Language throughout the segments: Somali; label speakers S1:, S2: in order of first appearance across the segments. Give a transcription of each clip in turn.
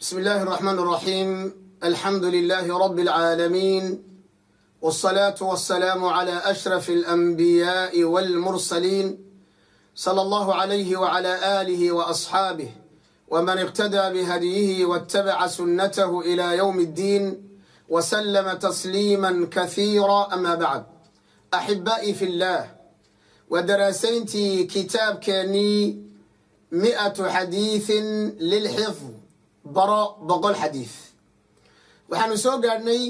S1: بسم الله الرحمن الرحيم الحمد لله رب العالمين والصلاة والسلام على أشرف الأنبياء والمرسلين صلى الله عليه وعلى آله وأصحابه ومن اقتدى بهديه واتبع سنته إلى يوم الدين وسلم تسليما كثيرا أما بعد أحبائي في الله ودراسينتي كتاب كاني مئة حديث للحفظ baro boqol xadiid waxaanu soo gaadhnay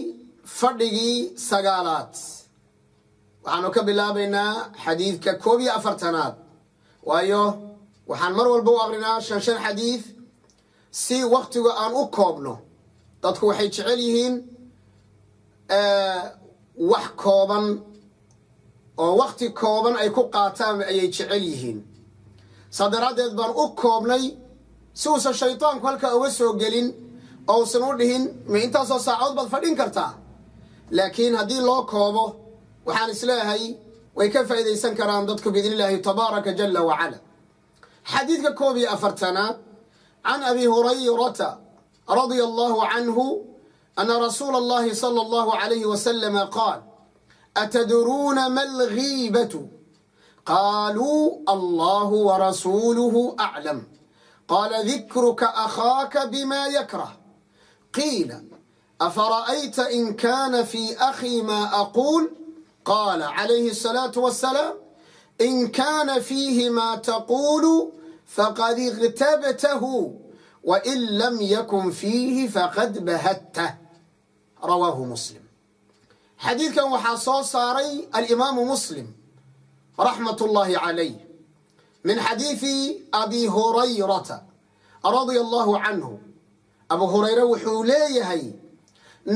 S1: fadhigii sagaalaad. Waxaanu ka bilaabaynaa xadiidka koob iyo afartanaad. Waayo waxaan mar walba u aqrinaa shan shan xadiid si waktiga aan u koobno. Dadku waxay jecel yihiin wax kooban oo wakti kooban ay ku qaataan ayay jecel yihiin. Saa daraaddeed baan u koobnay si uusan shaydaanku halkaa uga soo gelin oo usan u dhihin ma intaasoo saacood baad fadhin kartaa. Laakiin haddii loo koobo waxaan is leeyahay way ka faa'iidaysan karaan dadku biidni illaahi tabaaraka jala wacala. Xadiidka koob iyo afartanaad can abi hurayrata radia allahu canhu ana rasuula allahi sala allahu calayhi wasalama qaal atadruuna ma alghiibatu? Qaaluu allahu warasuuluhu aclam قال ذكرك أخاك بما يكره قيل أفرأيت إن كان في أخي ما أقول قال عليه الصلاة والسلام إن كان فيه ما تقول فقد اغتبته وإن لم يكن فيه فقد بهته رواه مسلم حديث كان وحصو صاري الإمام min xadiidi abi hurayrata radia allahu canhu abu hurayre wuxuu leeyahay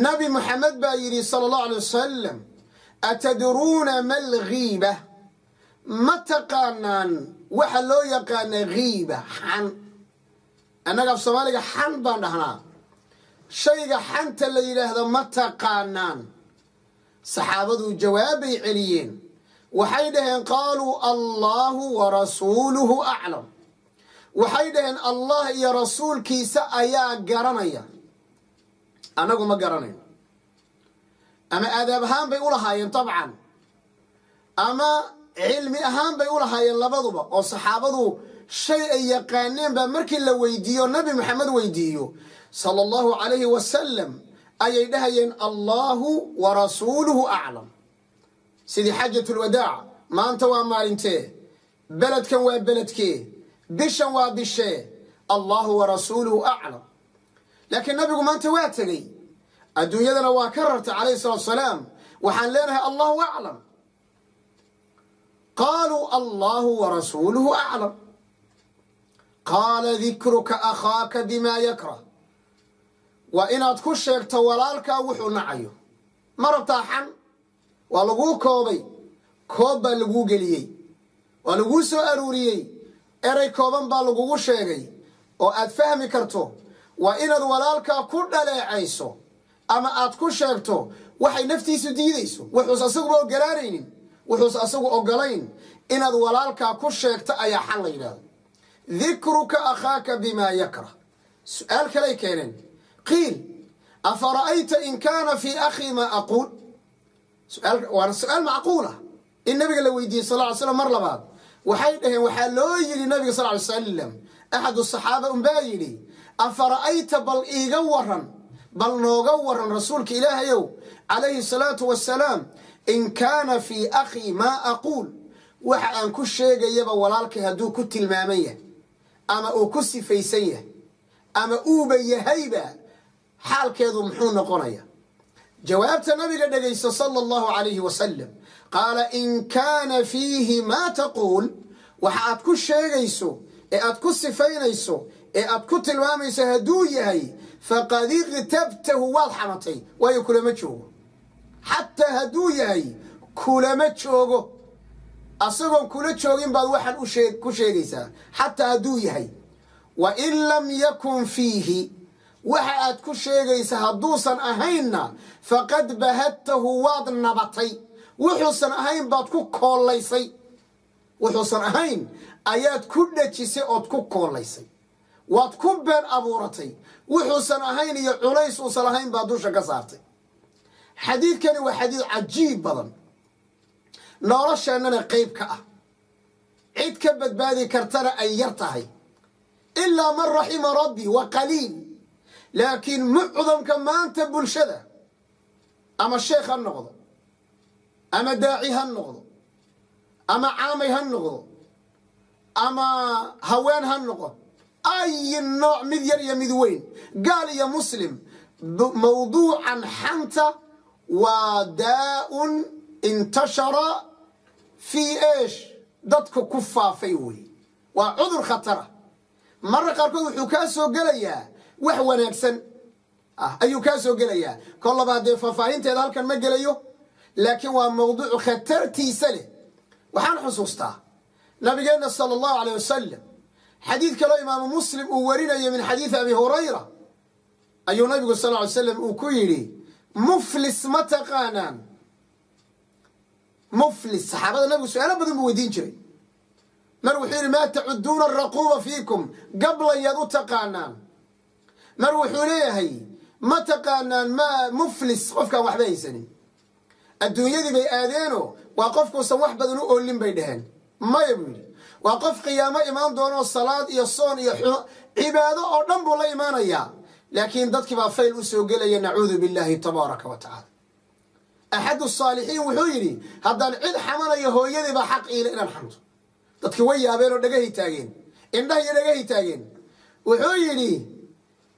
S1: nabi moxamed baa yidhi sala allahu alay wasalam atadruuna ma alghiiba ma taqaanaan waxa loo yaqaana ghiiba xan annaga af soomaaliga xan baan dhahnaa shayga xanta la yidhaahdo ma taqaanaan saxaabaduu jawaabay celiyeen waxay dhaheen qaaluu allaahu wa rasuuluhu aclam waxay dhaheen allah iyo rasuulkiisa ayaa garanaya. Annagu ma garanayno ama aadaab ahaan bay u lahaayeen dabcan ama cilmi ahaan bay u lahaayeen labaduba oo saxaabadu shay ay yaqaaneen baa markii la weydiiyo nabi maxamed weydiiyo sala allahu calayhi wasalam ayay dhahayeen allaahu wa rasuuluhu aclam sidii xaajatulwadaac maanta waa maalintee beledkan waa beledkee bishan waa bishee allahu wa rasuuluhu aclam laakiin nabigu maanta waa tegey. Adduunyadana waa ka rartay calayhi salatu salaam. Waxaan leenahay allahu aclam qaaluu allahu wa rasuuluhu aclam qaala dikruka akhaaka bimaa yakrah waa inaad ku sheegto walaalkaa wuxuu nacayo. Ma rabtaa xan waa laguu koobay koob baa laguu geliyey. Waa laguu soo aruuriyey. Erey kooban baa lagugu sheegay. Oo aad fahmi karto waa inaad walaalkaa ku dhaleecayso ama aad ku sheegto waxay naftiisu diidayso. Wuxuus asaguba ogolaanaynin. Wuxuus asagu ogolayn inaad walaalkaa ku sheegto ayaa xal la yidhahdo dikruka akhaaka bimaa yakrah su'aal kalay keeneen. Qiil afara'ayta in kaana fii akhii maa aquul waana su'aal macquula in nabiga la weydiiyey sal ly slam mar labaad waxay dhaheen waxaa loo yidhi nabiga sal ly salam axadu saxaaba unbaa yidhi afara'ayta bal iiga waran bal nooga waran rasuulka ilaahayow calayhi salaatu wasalaam in kaana fii akhii maa aquul. Waxa aan ku sheegayaba walaalkay hadduu ku tilmaaman yahay ama uu ku sifaysan yahay ama uuba yahayba xaalkeedu muxuu noqonaya jawaabta nabiga dhegaysta sala allahu calayhi wasalam qaala in kaana fiihi maa taquul waxa aad ku sheegayso ee aad ku sifaynayso ee aad ku tilmaamayso hadduu yahay faqad iqtabtahu waad xamatay waayo kulama joogo. Xataa hadduu yahay kulama joogo. Asagoon kula joogin baad waxaan ku sheegaysaa. Xataa hadduu yahay wa in lam yakun fiihi waxa aad ku sheegaysa hadduusan ahaynna faqad bahadtahu waad nabatay. Wuxuusan ahayn baad ku koollaysay wuxuusan ahayn ayaad ku dhejisay ood ku koolaysay waad ku been abuuratay. Wuxuusan ahayn iyo culays uusan ahayn baa dusha ka saartay. Xadiidkani waa xadiid cajiib badan. Nolosheennana qayb ka ah. Cid ka badbaadi kartana ay yar tahay. Ilaa man raxima rabbi wa qaliil laakiin mucdamka maanta bulshada ama sheekh ha noqdo ama daaci ha noqdo ama caamay ha noqdo ama haween ha noqon ay nooc mid yar iyo mid weyn. Gaal iyo muslim mawduucan xanta waa daa-un intashara fii eesh. Dadku ku faafay wey waa cudur khatara. Marra qaarkood wuxuu kaa soo gelayaa wax wanaagsan. Ah ayuu kaa soo gelayaa. Kol labaad dee faahfaahinteeda halkan ma gelayo laakiin waa mawduuc khatartiisa leh. Waxaan xusuustaa nabigeenna sala allahu aleyh wasalam xadiid kaloo imaamu muslim uu warinayo min xadiidi abi hurayra. Ayuu nabigu sal ly slam uu ku yidhi muflis ma taqaanaan. Muflis saxaabada nabigu su'aalo badan buu weydiin jiray. Mar wuxuu yidhi maa tacuduuna araquuba fiikum gablayaad u taqaanaan mar wuxuu leeyahay ma taqaanaan ma muflis qofkaan waxba haysanin. Adduunyadii bay aadeenoo waa qofkuusan wax badan u oolin bay dhaheen. Maya buu yidhi waa qof qiyaamo imaan doonoo salaad iyo soon iyo cibaado oo dhan buu la imaanayaa. Laakiin dadkii baa fayl u soo gelaya nacuudu billahi tabaaraka wa tacaala. Axadu saalixiin wuxuu yidhi haddaan cid xamanayo hooyadii baa xaq iile inaan xamto dadkii way yaabeen oo dhagahay taageen indhaha iyo dhagahay taageen. Wuxuu yidhi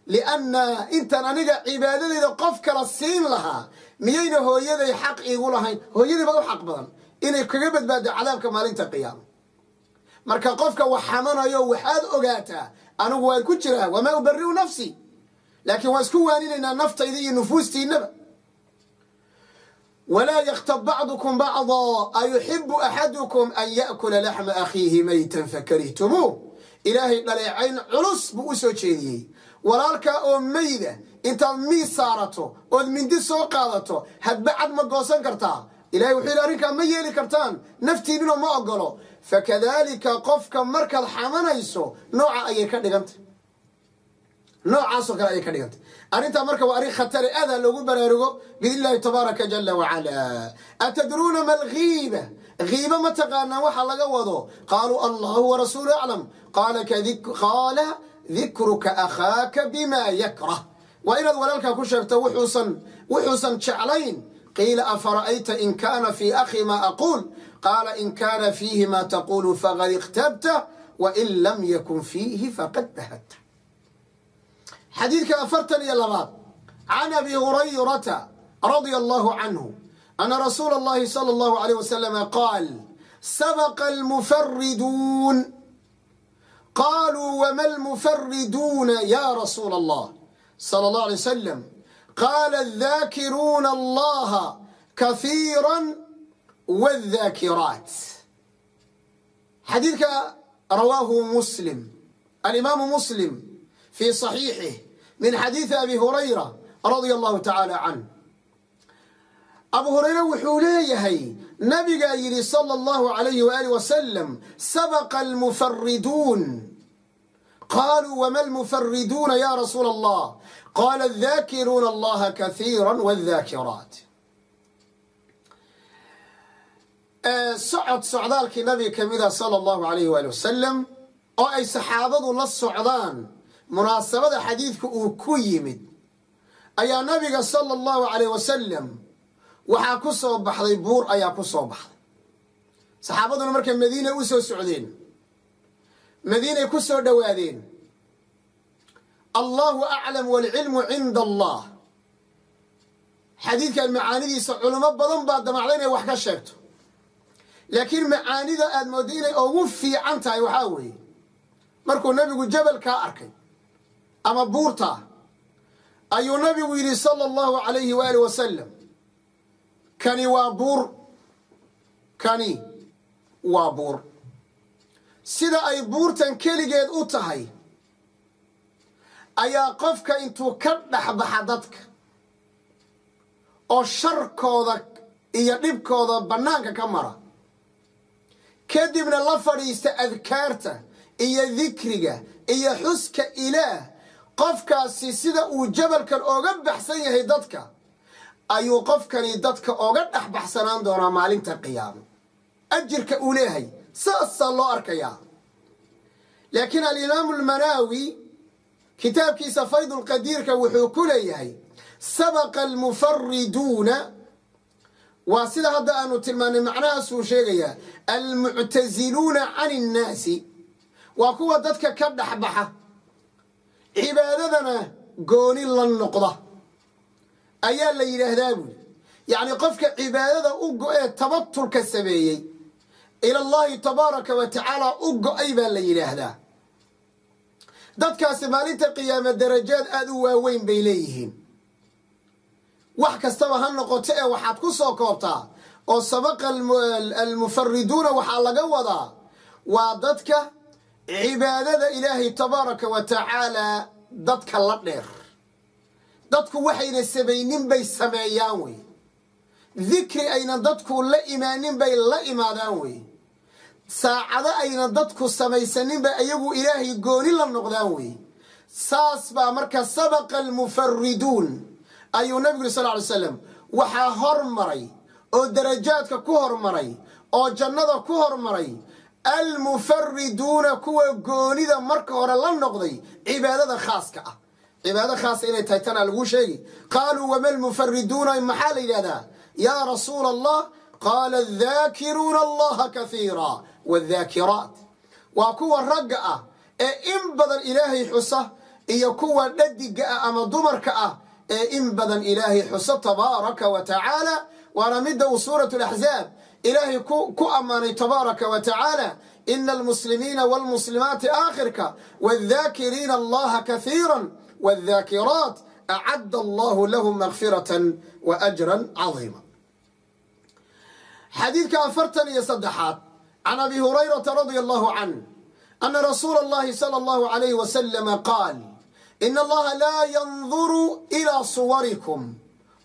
S1: lianna intaan aniga cibaadadeeda qof kala siin lahaa miyayna hooyaday xaq iigu lahayn hooyadii baa u xaq badan inay kaga badbaado cadaabka maalinta qiyaama marka qofka wax xamanayo waxaad ogaataa anigu waan ku jiraa wamaa ubariu nafsi laakiin waan isku waaninaynaa naftayda iyo nufuustiinaba walaa yaktab bacdukum bacdaa ayuxibu axadukum an yaakula laxma akhiihi maytan fakarihtumuu ilaahay dhaleecayn culus buu u soo jeediyey. Walaalkaa oo mayda intaad miis saarato ood mindi soo qaadato hadba cad ma goosan kartaa. Ilahay wuxuu yidhi arrinkaa ma yeeli kartaan naftiinuna ma ogolo fakadaalika qofka markaad xamanayso nooca ayay ka dhigantay. Noocaasoo kale ayay ka dhigantay. Arrintaa marka waa arrin khatare aada loogu baraarugo biidn illahi tabaaraka jala wacala atadruuna ma hiiba ma taqaanaan waxa laga wado qaaluu allahu warasuulu aclam qaala dikruka akhaaka bima yakrah waa inaad walaalkaa ku sheegto wuxuusan jeclayn qiila afara'ayta in kaana fii akhi ma aquul qaala in kaana fiihi ma taqulu faqad ikhtabta wain lam yakun fiihi faqad bahadta xadiidka afartan iyo labaad can abi hurayrata radia allahu canhu ana rasuula اllahi salى اllahu alيyh wasalama qaal sabaqa almufariduun qaluu wma almufariduuna ya rasuula allah salى اllah alay wasalam qaala adaakiruuna allaha kahiira wاdhaakiraat xadiidka rawaahu muslim alimaamu muslim fi صaxiixih min xadiidi abi hurayra radia allahu tacaala canh abu hurayre wuxuu leeyahay nabigaa yidhi sala allahu calayhi waaali wasalam sabaqa almufariduun qaluu wama almufariduuna ya rasuula allah qaala adaakiruuna allaha kaiira wadaakiraat socod socdaalkii nabiga ka mida ah sala allahu calayhi waali wasalam oo ay saxaabadu la socdaan munaasabada xadiidka uu ku yimid ayaa nabiga sala allahu calayh wasalam waxaa ku soo baxday buur ayaa ku soo baxday. Saxaabaduna markay madiina u soo socdeen madiinay ku soo dhowaadeen allahu aclam waalcilmu cinda allah xadiidkan macaanidiisa culimo badan baa damacda inay wax ka sheegto. Laakiin macaanida aad mooddo inay ugu fiican tahay waxaa weeye markuu nabigu jabalkaa arkay ama buurta ayuu nabigu yidhi sala allahu calayhi waali wasalam kani waa buur? Kani waa buur. Sida ay buurtan keligeed u tahay ayaa qofka intuu ka dhexbaxa dadka oo sharkooda iyo dhibkooda bannaanka ka mara kadibna la fadhiista adkaarta iyo dikriga iyo xuska ilaah qofkaasi sida uu jabalkan ooga baxsan yahay dadka ayuu qofkani dadka ooga dhex baxsanaan doonaa maalinta qiyaamo. Ajirka uu leeyahay saasaa loo arkayaa. Laakiin alimaamu almanaawi kitaabkiisa faydulqadiirka wuxuu ku leeyahay sabaqa almufariduuna waa sida hadda aanu tilmaanay macnahaasuu sheegayaa almuctasiluuna can innaasi waa kuwa dadka ka dhexbaxa cibaadadana gooni la noqda ayaa la yidhaahdaa buuli yacni qofka cibaadada u go-ee tabatulka sameeyey ila allahi tabaaraka wa tacaala u go'ay baa la yidhaahdaa. Dadkaasi maalinta qiyaame darajaad aada u waaweyn bay leeyihiin. Wax kastaba ha noqoto ee waxaad ku soo koobtaa oo sabaqa almufariduuna waxaa laga wadaa waa dadka cibaadada ilaahay tabaaraka wa tacaala dadka la dheer dadku waxayna samaynin bay sameeyaan wey. Dikri ayna dadku la imaanin bay la imaadaan wey. Saacado ayna dadku samaysanin bay ayagu ilaahay gooni la noqdaan wey. Saas baa marka sabaqa almufariduun ayuu nabigu yiri sal ly slam waxaa hormaray oo darajaadka ku hormaray oo jannada ku hormaray almufariduuna kuwa goonida marka hore la noqday cibaadada khaaska ah cibaado khaasa inay tahay tanaa laguu sheegi. Qaaluu wama almufariduuna maxaa la yidhahdaa yaa rasuula allah qaala adaakiruuna allaha kaiira wadaakiraat waa kuwa ragga ah ee in badan ilaahay xusa iyo kuwa dhadiga ah ama dumarka ah ee in badan ilaahay xuso tabaaraka wa tacaala. Waana midda uu suuratu laxzaab ilaahay ku ammaanay tabaaraka wa tacaala ina almuslimiina wاlmuslimaati aakhirka wاdhaakiriina allaha kaiira wاdhaakiraat acadda allahu lahum makfirata waajra cadiima xadiidka afartan iyo saddexaad can abi hurayrata radia allahu canh ana rasuula اllahi salى اllahu alayh waslama qaal in allaha laa yanduru ilى suwarikum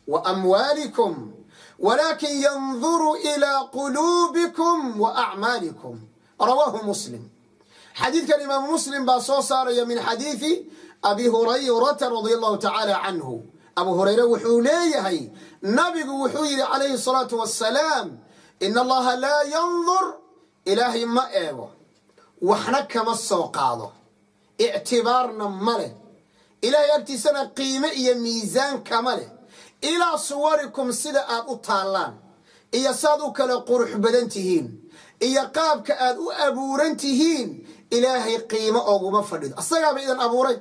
S1: waamwaalikum walakin yanduru ilى quluubikum waacmaalikum rawaahu muslim xadiidkan imaamu muslim baa soo saaraya min xadiidi abi hurayrata radia allahu tacaala canhu abu hurayre wuxuu leeyahay nabigu wuxuu yidhi calayhi salaatu wassalaam in allaha laa yandur ilaahay ma eego waxna kama soo qaado. Ictibaarna ma leh. Ilaahay agtiisana qiime iyo miisaan kama leh. Ilaa suwarikum sida aad u taallaan iyo saad u kala qurux badan tihiin iyo qaabka aad u abuuran tihiin ilaahay qiimo ooguma fadhido. Asagaaba idan abuuray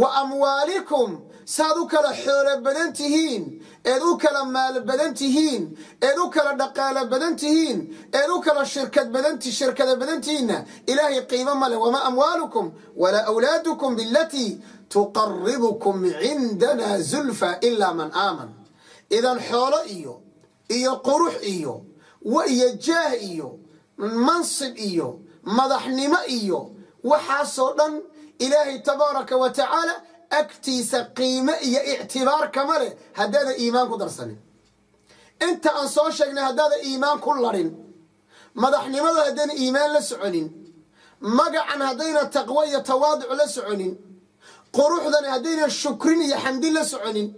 S1: wa amwaalikum saad u kala xoolo badan tihiin eed u kala maal badan tihiin eed u kala dhaqaalo badan tihiin eed u kala shirkada badan tihiinna ilaahay qiimo ma leh wamaa amwaalukum walaa awlaadukum bilatii tuqaribukum cindana zulfa ilaa man aaman. Idan xoolo iyo iyo qurux iyo iyo jaah iyo mansib iyo madaxnimo iyo waxaasoo dhan ilaahay tabaaraka wa tacaala agtiisa qiime iyo ictibaar kama leh haddaadan iimaan ku darsanin. Inta aan soo sheegnay haddaadan iimaan ku ladhin madaxnimadu haddayna iimaan la soconin magacan haddayna taqwo iyo tawaaduc la soconin quruxdani haddaynan shukrin iyo xamdi la soconin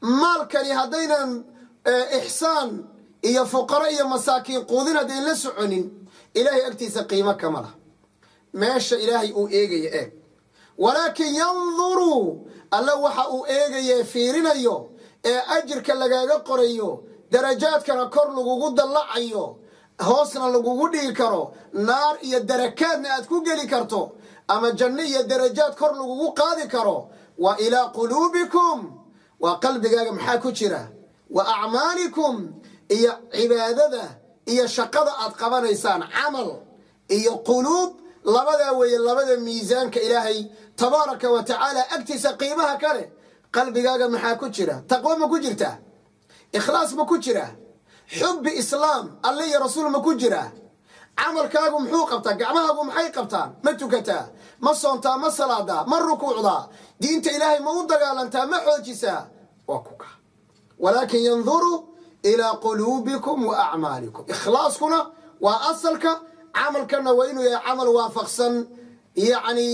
S1: maalkani haddaynan ixsaan iyo fuqaro iyo masaakiin quudin haddayn la soconin ilaahay agtiisa qiimo kama lah meesha ilaahay uu eegaya eeg walaakin yanduru alla waxa uu eegaye fiirinayo ee ajirka lagaaga qorayo darajaadkana kor lagugu dallacayo hoosna lagugu dhigi karo naar iyo darakaadna aad ku geli karto ama janno iyo darajaad kor lagugu qaadi karo wa ilaa quluubikum waa qalbigaaga maxaa ku jira? Wa acmaalikum iyo cibaadada iyo shaqada aad qabanaysaan camal iyo quluub labadaa weeye labada miisaanka ilaahay tabaaraka wa tacaala agtiisa qiimaha kale qalbigaaga maxaa ku jira? Taqwo ma ku jirtaa ikhlaas ma ku jiraa xubbi islaam alle iyo rasuul ma ku jiraa camalkaagu muxuu qabtaa? Gacmahaagu maxay qabtaan? Ma tukataa? Ma soontaa? Ma salaadaa? Ma rukuucdaa? Diinta ilaahay ma u dagaalantaa? Ma xoojisaa? Waa kuka. Walaakin yanduru ilaa quluubikum wa acmaalikum. Ikhlaaskuna waa asalka camalkana waa inuu yahay camal waafaqsan yacni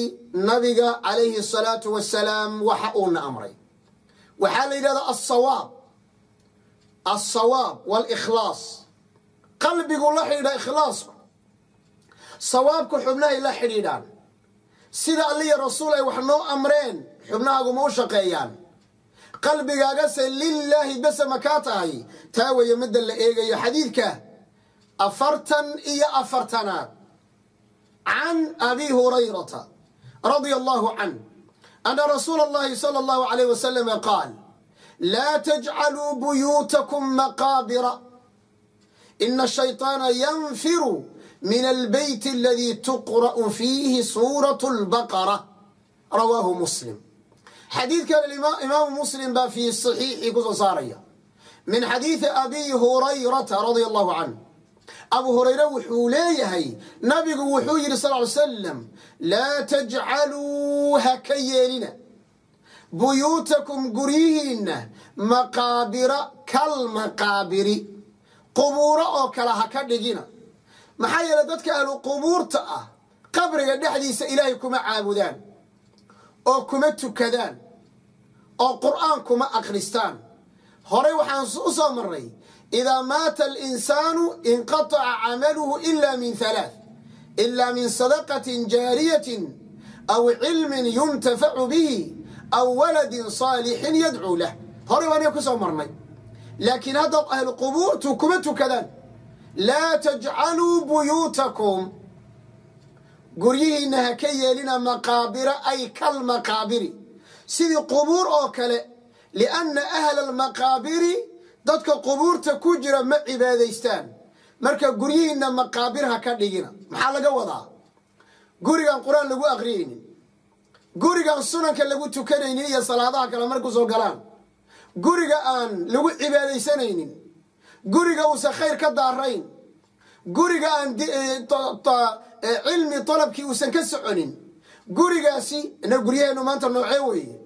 S1: nabiga calayhi asalaatu wasalaam waxa uuna amray. Waxaa la yidhahdaa alsawaab alsawaab waalikhlaas qalbigu la xidhiidha ikhlaasku sawaabku xubnahay la xidhiidhaan. Sida alliya rasuul ay wax noo amreen xubnahaaguma u shaqeeyaan. Qalbigaagase lilaahi bese makaa tahay. Taa weeye midda la eegayo xadiidka afartan iyo afartanaad can abi hurayrata radia allahu canh ana rasuula allahi sala allahu alayh wasalama qaal laa tajcaluu buyuutakum maqaabira ina ashayطaana yanfiru min albeyt aladii tuqra'u fiihi suuratu lbaqara rawaahu muslim. Xadiidkan imaamu muslim baa fii saxiixii ku soo saaraya. Min xadiidi abi hurayrata radia allahu canh abu hurayre wuxuu leeyahay nabigu wuxuu yidhi sal ly salam laa tajcaluu ha ka yeelina buyuutakum guryihiinna maqaabira kalmaqaabiri qubuuro oo kale ha ka dhigina. Maxaa yeeley dadka ahlu qubuurta ah qabriga dhexdiisa ilaahay kuma caabudaan oo kuma tukadaan oo qur'aan kuma akhristaan. Horey waxaan u soo marnay idaa maata alinsaanu inqataca camaluhu ila min halaath ila min sadaqatin jaariyatin aw cilmin yuntafacu bihi aw waladin saalixin yadcuu lah horey waan ku soo marnay laakiin hadda ahlu qubuurtu kuma tukadaan laa tajcaluu buyuutakum guryihiinna ha ka yeelina maqaabira ay kalmaqaabiri sidii qubuur oo kale lianna ahla almaqaabiri dadka qubuurta ku jira ma cibaadaystaan. Marka guryihiinna maqaabir ha ka dhigina. Maxaa laga wadaa? Gurigaan qur'aan lagu aqriyaynin gurigaan sunanka lagu tukanaynin iyo salaadaha kale markuu soo galaan. Guriga aan lagu cibaadaysanaynin. Guriga uusan khayr ka daarayn. Guriga aan cilmi dalabkii uusan ka soconin. Gurigaasi ina guryaheenu maanta noocee weeye?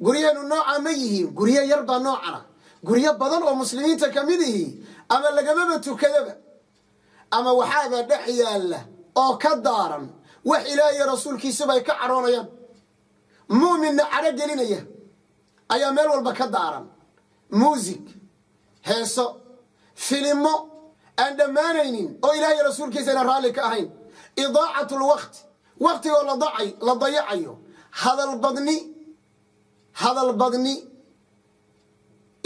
S1: Guryaheenu nooca ma yihiin? Guryo yar baa noocana guryo badan oo muslimiinta ka mid ihi ama lagamaba tukadaba ama waxaaba dhex yaalla oo ka daaran wax ilaahiyo rasuulkiisaba ay ka cadhoonayaan mu'minna cadho gelinaya ayaa meel walba ka daaran. Muusig heeso filimo aan dhammaanaynin oo ilaahiyo rasuulkiisa ayna raalli ka ahayn. Idaacat lwaqti waqtigoo la dayacayo. Hadal badni hadal badni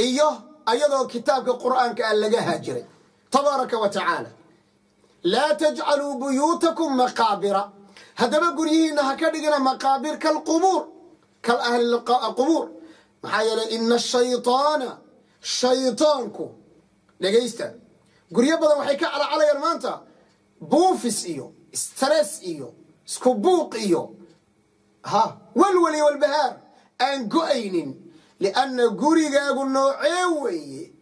S1: iyo ayadoo kitaabka qur'aanka ah laga haajiray. Tabaaraka wa tacaala laa tajcaluu buyuutakum maqaabira. Haddaba guryihiinna ha ka dhigina maqaabir kalqubuur kal ahli qubuur. Maxaa yeelay ina ashayطaana shayطaanku dhegaysta guryo badan waxay ka calacalayaan maanta. Buufis iyo stress iyo isku buuq iyo ha walwal iyo walbahaar aan go'aynin lianna gurigaagu noocee weeye?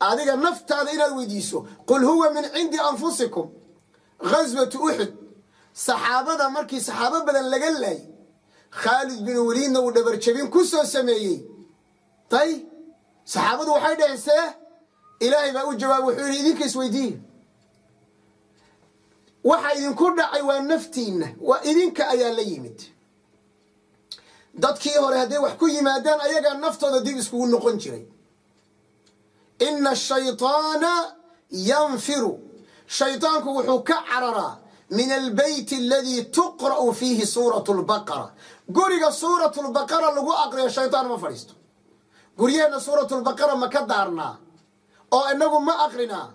S1: Adiga naftaada inaad weydiiso qul huwa min cindi anfusikum. Ghaswatu uxud saxaabada markii saxaabo badan laga laayay khaalid bin waliidna uu dhabarjabin ku soo sameeyey. Tay saxaabadu waxay dhaheen see ilaahay baa u jawaabay wuxuu yidhi idinka isweydiiya waxa idinku dhacay waa naftiinna waa idinka ayaa la yimid dadkii hore hadday wax ku yimaadaan ayagaa naftooda dib iskugu noqon jiray. Ina ashayطaana yanfiru. Shaydaanku wuxuu ka cararaa min albeyti aladii tuqra'u fiihi suuratu lbaqara guriga suuratulbaqara lagu aqriyo shaydaan ma fadhiisto. Guryaheenna suuratulbaqara ma ka daarnaa. Oo inagu ma aqrinaa.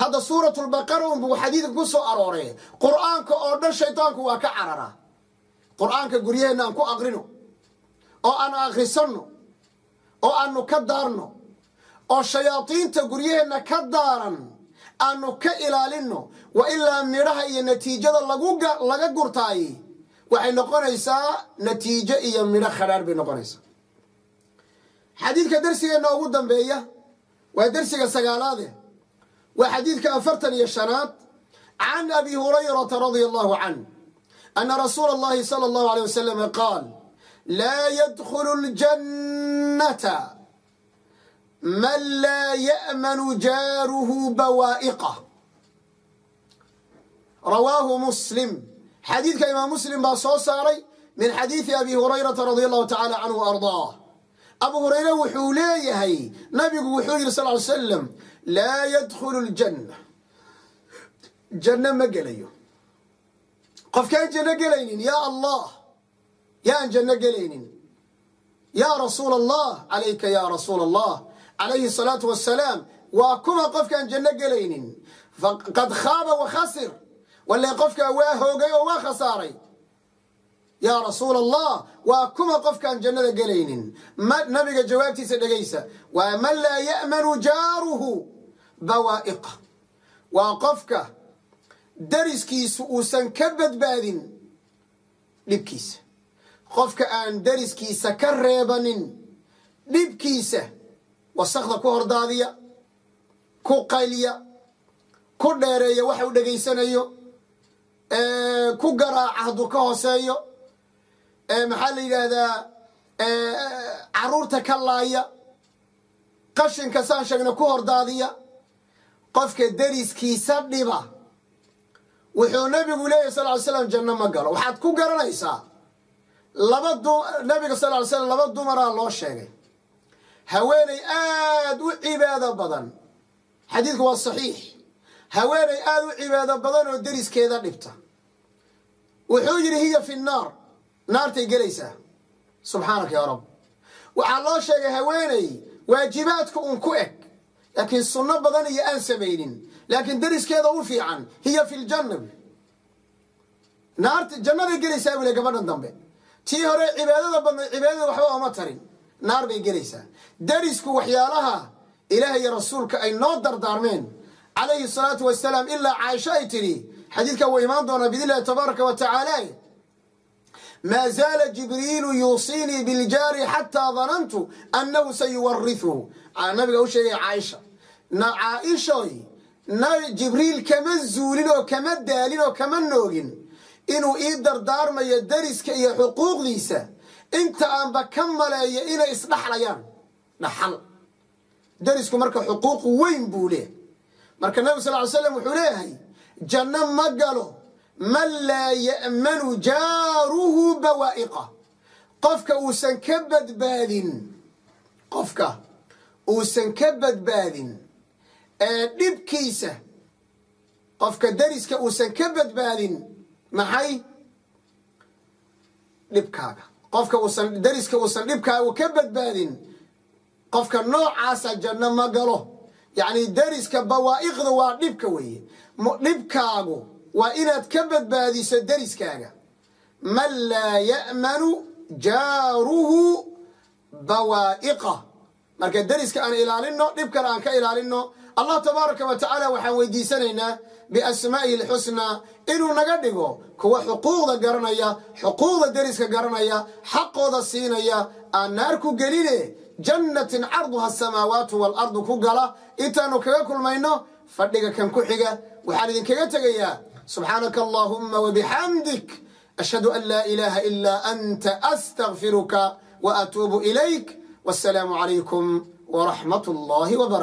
S1: Hadda suuratulbaqara unbuu xadiidka ku soo arooree qur'aanka oo dhan shaydaanku waa ka cararaa. Qur'aanka guryaheenna aan ku aqrino oo aanu akhrisanno oo aanu ka daarno oo shayaadiinta guryaheenna ka daaran aanu ka ilaalinno wa ilaa midhaha iyo natiijada laga gurtaay waxay noqonaysaa natiijo iyo midho khadhaar bay noqonaysaa. Xadiidka darsigeenna ugu dambeeya waa darsiga sagaalaade. Waa xadiidka afartan iyo shanaad. Can abi hurayrata radia allahu canh anna rasuula allahi sala allahu aleyh wasalam qaal laa yadkhulu اljannata man laa ya'manu jaaruhu bawaa'iqah rawaahu muslim xadiidka imaam muslim baa soo saaray min xadiidi abi hurayrata radia allahu tacaala canhu wa ardaah abu hurayre wuxuu leeyahay nabigu wuxuu yidhi sal ly slam laa yadkhulu ljanna janno ma gelayo qofkaan janno gelaynin yaa allah yaan janno gelaynin yaa rasuula allah calayka yaa rasuula allah calayhi salaatu wassalaam waa kuma qofkaan janno gelaynin faqad khaaba wa khasir. Walle qofkaa waa hoogay oo waa khasaaray. Yaa rasuula allah waa kuma qofkaan jannada gelaynin nabiga jawaabtiisa dhegaysa waa man laa ya'manu jaaruhu bawaa'iqa. Waa qofka dariskiisu uusan ka badbaadin dhibkiisa qofka aan dariskiisa ka reebanin dhibkiisa wasakda ku hordaadiya ku qayliya ku dheereeya waxa uu dhegaysanayo ku garaaca hadduu ka hooseeyo maxaa la yidhaahdaa carruurta ka laaya qashinka saan sheegna ku hordaadiya qofka dariskiisa dhiba wuxuu nabigu leeyahy sal ly slam janno ma galo. Waxaad ku garanaysaa laba nabiga sal ly slam laba dumaraa loo sheegay. Haweeney aad u cibaado badan. Xadiidku waa saxiix. Haweeney aad u cibaado badan oo deriskeeda dhibta. Wuxuu yidhi hiya fi nnaar naartay gelaysaa. Subxaanaka yaa rab. Waxaa loo sheegay haweeney waajibaadka un ku eg. Laakiin sunno badan iyo aan samaynin. Laakiin deriskeeda u fiican. Hiya fi ljanna naarta jannaday gelaysaa bule gabadhan dambe tii hore cibaadada badnayd cibaadada waxba ooma tarin. Naar bay gelaysaa. Derisku waxyaalaha ilaah iyo rasuulka ay noo dardaarmeen. Calayhi salaatu wasalaam ilaa caaisho ay tidhi xadiidkan wuu imaan doonaa biidn illahi tabaaraka wa tacaala maa zaala jibriilu yuusiinii biljaari xataa danantu annahu sayuwarihuhu nabiga u sheegaya caaisha caaishoy jibriil kama zuulin oo kama daalin oo kama noogin inuu ii dardaarmayo dariska iyo xuquuqdiisa. Inta aanba ka maleeyo inay isdhaxlayaan. Dhaxal. Darisku marka xuquuq weyn buu leeyahay. Marka nabig sal ly slam wuxuu leeyahay janno ma galo man laa ya'manu jaaruhu bawaa'iqa. Qofka uusan ka badbaadin qofka uusan ka badbaadin ee dhibkiisa qofka dariska uusan ka badbaadin maxay? Dhibkaaga. Qofka uusan dariska uusan dhibkaaga ka badbaadin qofka noocaasa janno ma galo. Yacni dariska bawaa'iqda waa dhibka weeye. Dhibkaagu waa inaad ka badbaadiso dariskaaga. Man laa ya'manu jaaruhu bawaa'iqa. Marka dariska aan ilaalino dhibkana aan ka ilaalino allah tabaaraka wa tacaala waxaan weydiisanaynaa biasmaa'ihi alxusnaa inuu naga dhigo kuwa xuquuqda garanaya xuquuqda deriska garanaya xaqooda siinaya aan naar ku geline jannatin carduha asamaawaatu waalardu ku gala intaanu kaga kulmayno fadhiga kan ku xiga. Waxaan idinkaga tegayaa subxaanaka allaahumma wabixamdik ashhadu an laa ilaaha ilaa anta astakfiruka wa atuubu ilayk wassalaamu calaykum waraxmat allahi wbarakatu